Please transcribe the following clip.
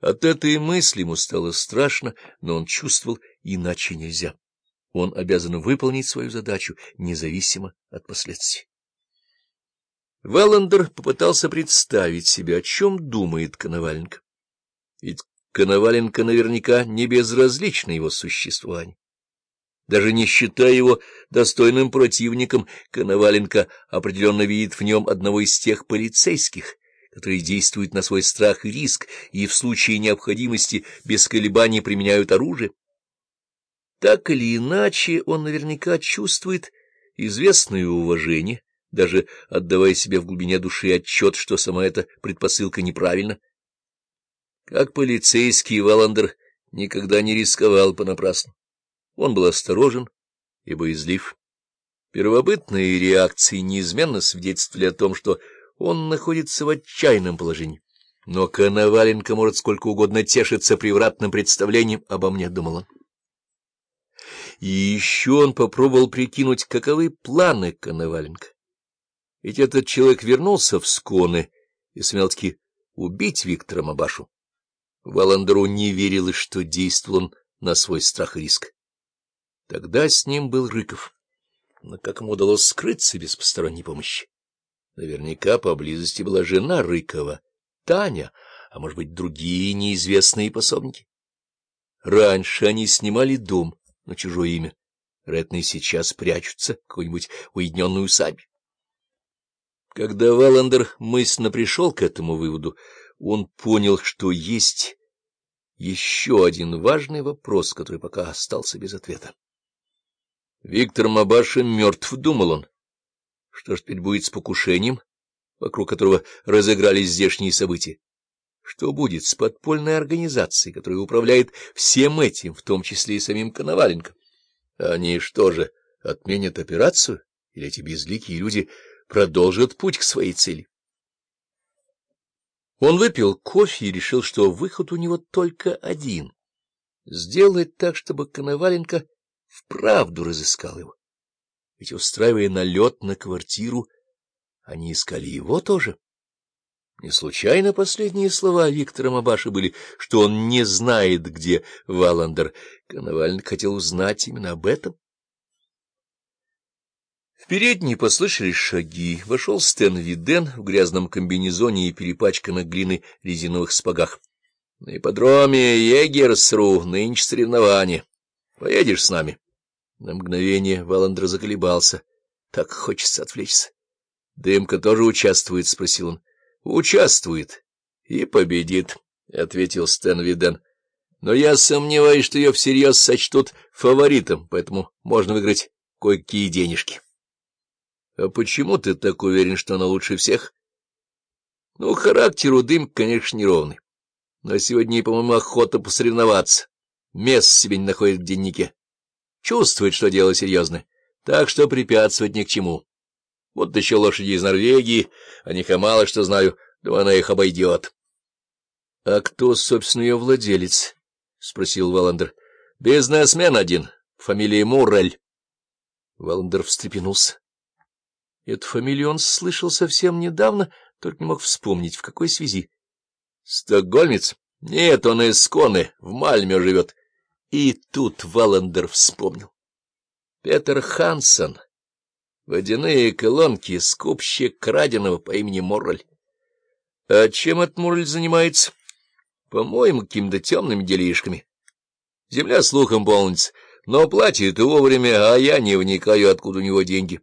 От этой мысли ему стало страшно, но он чувствовал, иначе нельзя. Он обязан выполнить свою задачу, независимо от последствий. Валандер попытался представить себе, о чем думает Коноваленко. Ведь Коноваленко наверняка не безразлично его существование. Даже не считая его достойным противником, Коноваленко определенно видит в нем одного из тех полицейских, которые действуют на свой страх и риск и в случае необходимости без колебаний применяют оружие. Так или иначе, он наверняка чувствует известное уважение, даже отдавая себе в глубине души отчет, что сама эта предпосылка неправильна. Как полицейский Валандер никогда не рисковал понапрасну. Он был осторожен и боязлив. Первобытные реакции неизменно свидетельствовали о том, что он находится в отчаянном положении. Но Коноваленко может сколько угодно тешиться превратным представлением обо мне, — думал он. И еще он попробовал прикинуть, каковы планы Коноваленко. Ведь этот человек вернулся в Сконы и сумел-таки убить Виктора Мабашу. Валандеру не верилось, что действовал он на свой страх и риск. Тогда с ним был Рыков. Но как ему удалось скрыться без посторонней помощи? Наверняка поблизости была жена Рыкова, Таня, а может быть, другие неизвестные пособники. Раньше они снимали дом на чужое имя. Ретные сейчас прячутся в какой-нибудь уединенной усадьбе. Когда Валандер мысленно пришел к этому выводу, он понял, что есть еще один важный вопрос, который пока остался без ответа. Виктор Мабаша мертв, думал он. Что ж теперь будет с покушением, вокруг которого разыгрались здешние события? Что будет с подпольной организацией, которая управляет всем этим, в том числе и самим Коноваленко? Они что же, отменят операцию? Или эти безликие люди продолжат путь к своей цели? Он выпил кофе и решил, что выход у него только один — сделать так, чтобы Коноваленко вправду разыскал его. Ведь, устраивая налет на квартиру, они искали его тоже. Не случайно последние слова Виктора Мабаша были, что он не знает, где Валандер. Коноваленко хотел узнать именно об этом. В передней послышались шаги. Вошел Стэн Виден в грязном комбинезоне и перепачканных глины резиновых спагах. — На ипподроме Егерсру нынче соревнования. Поедешь с нами? На мгновение Валандер заколебался. Так хочется отвлечься. — Дымка тоже участвует? — спросил он. — Участвует. И победит, — ответил Стэн Виден. — Но я сомневаюсь, что ее всерьез сочтут фаворитом, поэтому можно выиграть кое-какие денежки. — А почему ты так уверен, что она лучше всех? — Ну, характер у Дым, конечно, неровный. Но сегодня, по-моему, охота посоревноваться. Мест себе не находит в дневнике. Чувствует, что дело серьезное, так что препятствовать ни к чему. Вот еще лошади из Норвегии, о них я мало что знаю, да она их обойдет. — А кто, собственно, ее владелец? — спросил Валандер. — Бизнесмен один, фамилия Муррель. Валандер встрепенулся. Эту фамилию он слышал совсем недавно, только не мог вспомнить, в какой связи. — Стокгольмец? Нет, он из Сконы, в Мальме живет. И тут Валандер вспомнил. Петер Хансен. Водяные колонки, скупщик краденого по имени Моррель. А чем этот Моррель занимается? По-моему, какими-то темными делишками. Земля слухом полнится, но платит вовремя, а я не вникаю, откуда у него деньги.